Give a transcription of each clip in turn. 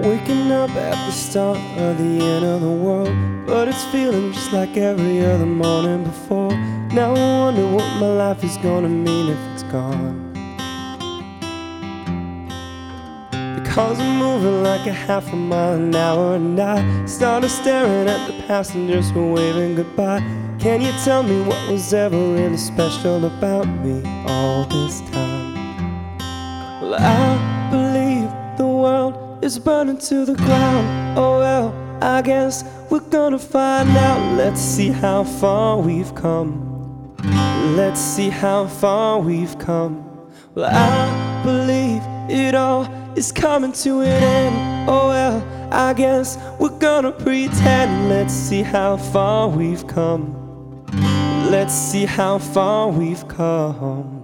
Waking up at the start of the end of the world, but it's feeling just like every other morning before. Now I wonder what my life is gonna mean if it's gone. Cause I'm moving like a half a mile an hour, and I started staring at the passengers who waving goodbye. Can you tell me what was ever really special about me all this time? Well, I is burning to the ground. Oh well, I guess we're gonna find out. Let's see how far we've come. Let's see how far we've come. Well, I believe it all is coming to an end. Oh well, I guess we're gonna pretend. Let's see how far we've come. Let's see how far we've come.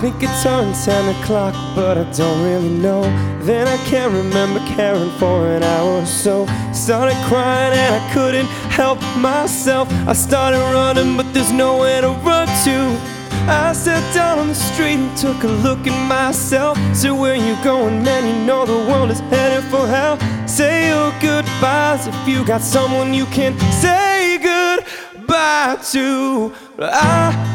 Think it turned 10 o'clock, but I don't really know. Then I can't remember caring for an hour or so. Started crying and I couldn't help myself. I started running, but there's nowhere to run to. I sat down on the street and took a look at myself. Said, Where you going, man? You know the world is headed for hell. Say your goodbyes if you got someone you can say goodbye to. I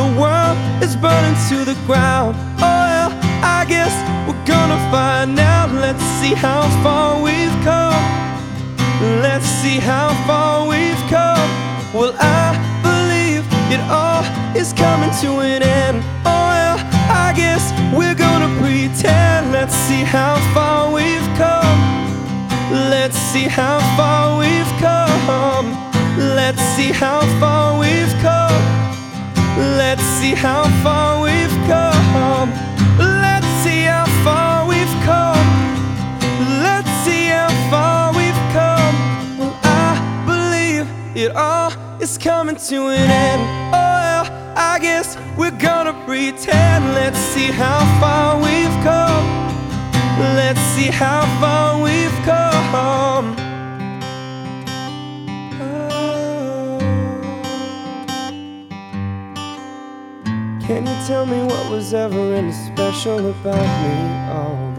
the world is burning to the ground. Oh, well, I guess we're gonna find out. Let's see how far we've come. Let's see how far we've come. Well, I believe it all is coming to an end. Oh, well, I guess we're gonna pretend. Let's see how far we've come. Let's see how far we've come. Let's see how far we've come. See how far we've come. Let's see how far we've come. Let's see how far we've come. I believe it all is coming to an end. Oh, well, I guess we're gonna pretend. Let's see how far we've come. Let's see how far we've come. Can you tell me what was ever really special about me? Oh.